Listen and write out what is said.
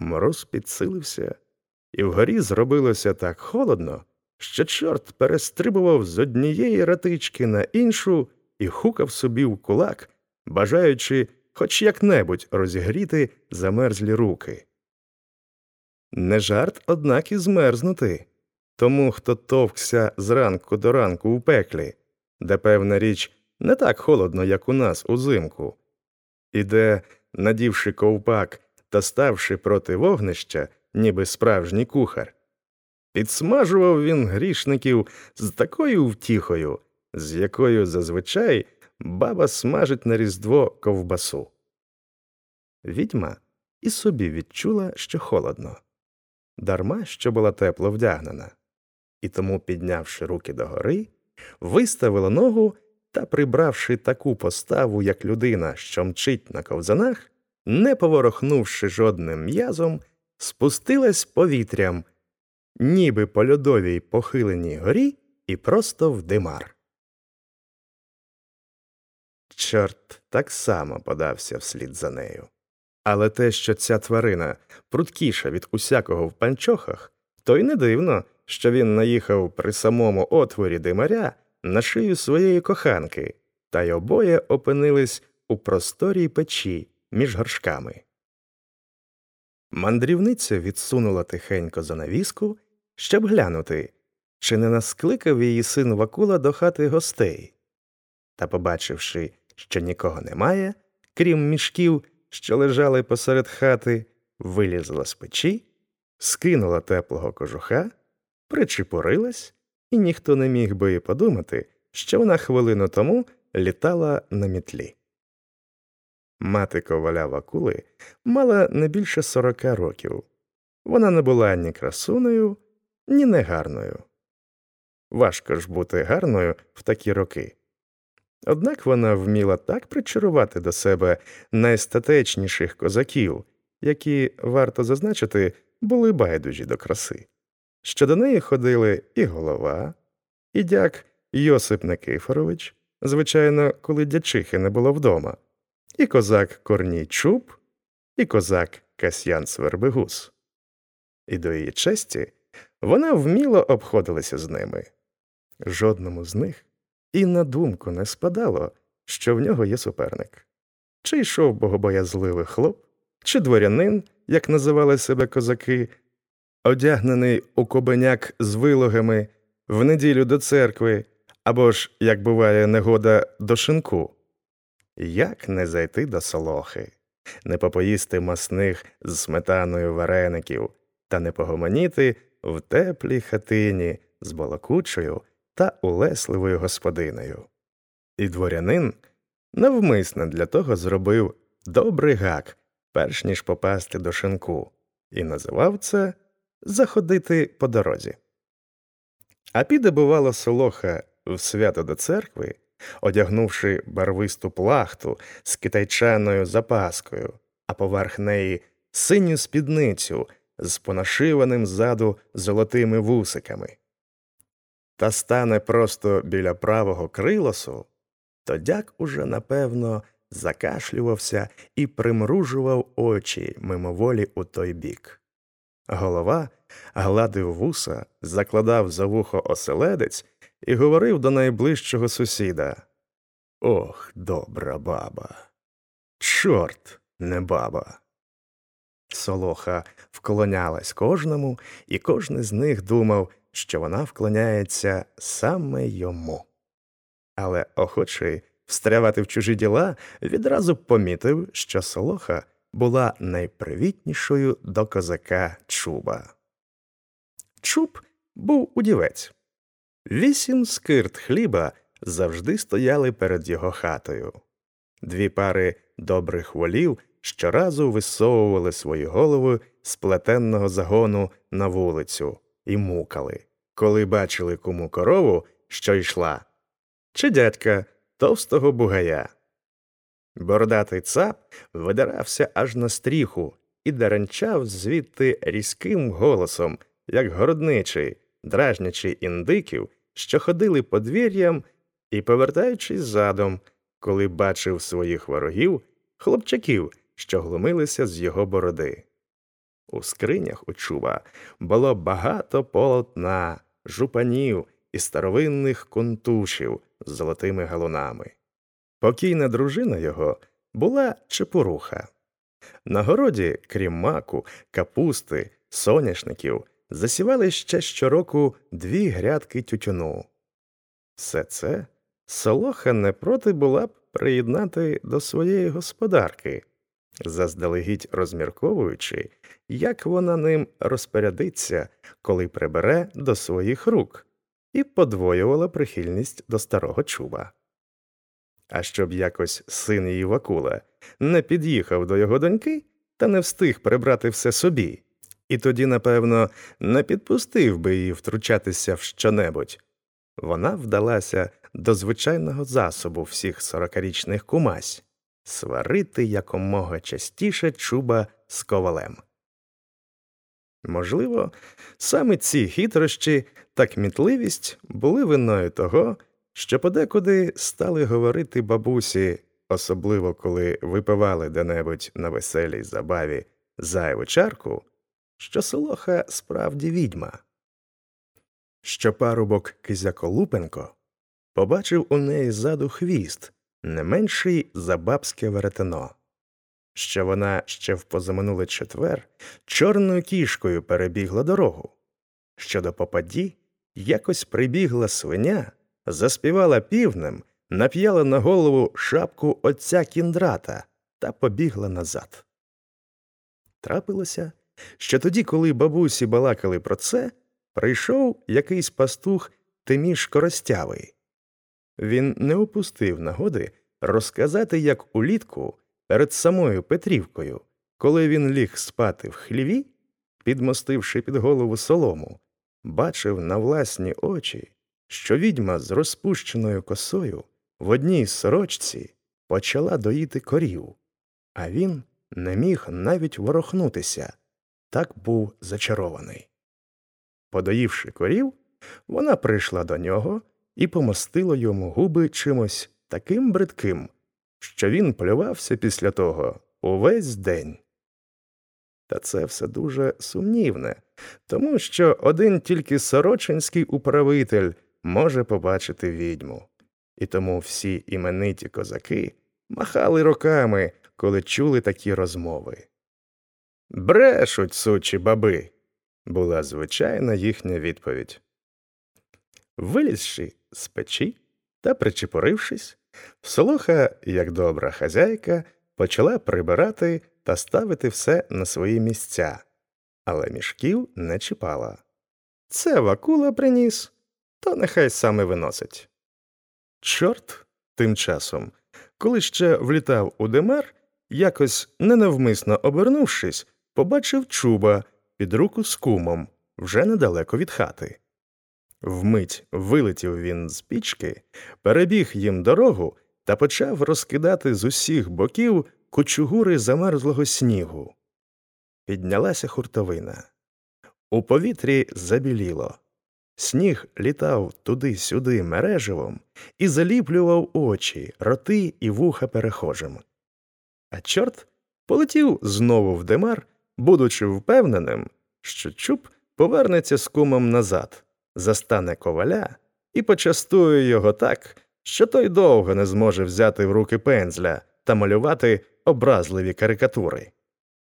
Мороз підсилився, і вгорі зробилося так холодно, що чорт перестрибував з однієї ратички на іншу і хукав собі в кулак, бажаючи хоч як-небудь розігріти замерзлі руки. Не жарт, однак, і змерзнути тому, хто товкся зранку до ранку у пеклі, де, певна річ, не так холодно, як у нас узимку, і де, надівши ковпак та ставши проти вогнища, ніби справжній кухар, підсмажував він грішників з такою втіхою, з якою зазвичай баба смажить на різдво ковбасу. Відьма і собі відчула, що холодно, дарма що була тепло вдягнена, і тому, піднявши руки догори, виставила ногу та, прибравши таку поставу, як людина, що мчить на ковзанах, не поворохнувши жодним м'язом, спустилась повітрям, ніби по льодовій похиленій горі і просто в димар. Чорт так само подався вслід за нею. Але те, що ця тварина пруткіша від усякого в панчохах, то й не дивно, що він наїхав при самому отворі димаря на шию своєї коханки, та й обоє опинились у просторій печі між горшками. Мандрівниця відсунула тихенько занавіску, щоб глянути, чи не наскликав її син Вакула до хати гостей. Та, побачивши, що нікого немає, крім мішків, що лежали посеред хати, вилізла з печі, скинула теплого кожуха, причепурилась, і ніхто не міг би і подумати, що вона хвилину тому літала на мітлі. Мати коваля Вакули мала не більше сорока років. Вона не була ні красуною, ні негарною. Важко ж бути гарною в такі роки. Однак вона вміла так причарувати до себе найстатечніших козаків, які, варто зазначити, були байдужі до краси, що до неї ходили і голова, і дяк Йосип Никифорович, звичайно, коли дячихи не було вдома і козак Корній Чуб, і козак Касьян Свербигус. І до її честі вона вміло обходилася з ними. Жодному з них і на думку не спадало, що в нього є суперник. Чи йшов богобоязливий хлоп, чи дворянин, як називали себе козаки, одягнений у кобеняк з вилогами в неділю до церкви, або ж, як буває негода, до шинку. Як не зайти до солохи, не попоїсти масних з сметаною вареників та не погомоніти в теплій хатині з балакучою та улесливою господинею. І дворянин навмисне для того зробив добрий гак, перш ніж попасти до шинку, і називав це заходити по дорозі. А піде, бувало, солоха в свято до церкви одягнувши барвисту плахту з китайчаною запаскою, а поверх неї синю спідницю з понашиваним ззаду золотими вусиками. Та стане просто біля правого крилосу, то дяк уже напевно закашлювався і примружував очі мимоволі у той бік. Голова гладив вуса, закладав за вухо оселедець і говорив до найближчого сусіда Ох, добра баба. Чорт не баба. Солоха вклонялась кожному, і кожен з них думав, що вона вклоняється саме йому. Але охочий встрявати в чужі діла відразу помітив, що солоха була найпривітнішою до козака чуба. Чуб був удівець. Вісім скирт хліба завжди стояли перед його хатою. Дві пари добрих волів щоразу висовували свої голови з плетенного загону на вулицю і мукали, коли бачили кому корову, що йшла, чи дядька товстого бугая. Бородатий цап видирався аж на стріху і даранчав звідти різким голосом, як городничий, дражнячи індиків, що ходили подвір'ям і, повертаючись задом, коли бачив своїх ворогів, хлопчаків, що глумилися з його бороди. У скринях у чуба було багато полотна, жупанів і старовинних кунтушів з золотими галунами. Покійна дружина його була чепуруха. На городі, крім маку, капусти, соняшників, засівали ще щороку дві грядки тютюну. Все це Солоха не проти була б приєднати до своєї господарки, заздалегідь розмірковуючи, як вона ним розпорядиться, коли прибере до своїх рук, і подвоювала прихильність до старого чуба. А щоб якось син її Вакула не під'їхав до його доньки та не встиг прибрати все собі, і тоді, напевно, не підпустив би її втручатися в щонебудь, вона вдалася до звичайного засобу всіх сорокарічних кумась сварити якомога частіше чуба з ковалем. Можливо, саме ці хитрощі та кмітливість були виною того, що подекуди стали говорити бабусі, особливо коли випивали де-небудь на веселій забаві зайву чарку, що Солоха справді відьма. Що парубок Кизяколупенко побачив у неї ззаду хвіст, не менший за бабське веретено, що вона ще в позаминулий четвер чорною кішкою перебігла дорогу, що до попаді якось прибігла свиня, заспівала півнем, нап'яла на голову шапку отця кіндрата та побігла назад. Трапилося, що тоді, коли бабусі балакали про це, прийшов якийсь пастух Тиміш Коростявий. Він не опустив нагоди розказати, як улітку перед самою Петрівкою, коли він ліг спати в хліві, підмостивши під голову солому, бачив на власні очі, що відьма з розпущеною косою в одній сорочці почала доїти корів, а він не міг навіть ворохнутися, так був зачарований. Подоївши корів, вона прийшла до нього і помостила йому губи чимось таким бридким, що він плювався після того увесь день. Та це все дуже сумнівне, тому що один тільки сорочинський управитель може побачити відьму, і тому всі імениті козаки махали руками, коли чули такі розмови. Брешуть, сучі баби, була звичайна їхня відповідь. Вилізши з печі та причепорившись, Солоха, як добра хазяйка, почала прибирати та ставити все на свої місця, але мішків не чіпала. Це вакула приніс, то нехай саме виносить. Чорт тим часом, коли ще влітав у демер, якось ненавмисно обернувшись, побачив чуба під руку з кумом вже недалеко від хати. Вмить вилетів він з пічки, перебіг їм дорогу та почав розкидати з усіх боків кучугури замерзлого снігу. Піднялася хуртовина. У повітрі забіліло. Сніг літав туди-сюди мереживом і заліплював очі, роти і вуха перехожим. А чорт полетів знову в демар, будучи впевненим, що чуб повернеться з кумом назад застане коваля і почастує його так, що той довго не зможе взяти в руки пензля та малювати образливі карикатури.